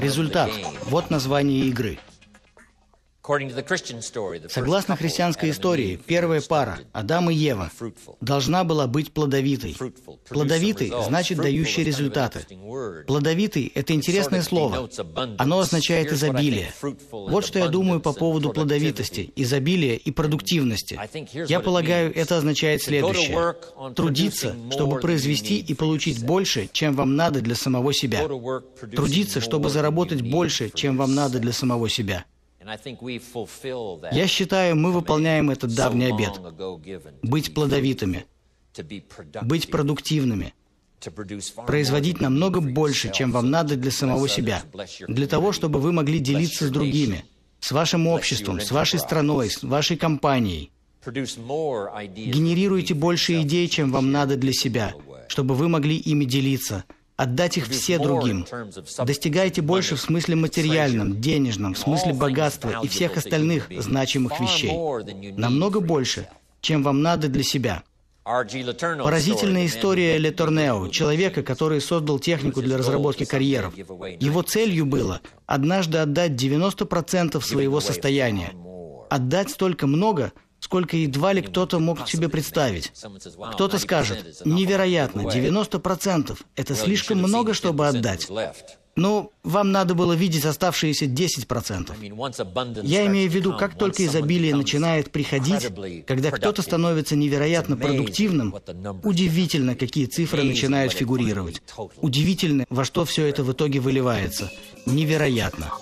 Результат – вот название игры. Согласно христианской истории, первая пара, Адам и Ева, должна была быть плодовитой. Плодовитый значит дающий результаты. Плодовитый – это интересное слово. Оно означает изобилие. Вот что я думаю по поводу плодовитости, изобилия и продуктивности. Я полагаю, это означает следующее. Трудиться, чтобы произвести и получить больше, чем вам надо для самого себя. Трудиться, чтобы заработать больше, чем вам надо для самого себя. Я считаю, мы выполняем этот давний обет. Быть плодовитыми, быть продуктивными, производить намного больше, чем вам надо для самого себя, для того, чтобы вы могли делиться с другими, с вашим обществом, с вашей страной, с вашей компанией. Генерируйте больше идей, чем вам надо для себя, чтобы вы могли ими делиться – отдать их все другим. Достигайте больше в смысле материальном, денежном, в смысле богатства и всех остальных значимых вещей. Намного больше, чем вам надо для себя. Поразительная история Ле Торнео, человека, который создал технику для разработки карьеров. Его целью было однажды отдать 90% своего состояния. Отдать столько много – сколько едва ли кто-то мог себе представить. Кто-то скажет, невероятно, 90%. Это слишком много, чтобы отдать. Ну, вам надо было видеть оставшиеся 10%. Я имею в виду, как только изобилие начинает приходить, когда кто-то становится невероятно продуктивным, удивительно, какие цифры начинают фигурировать. Удивительно, во что все это в итоге выливается. Невероятно.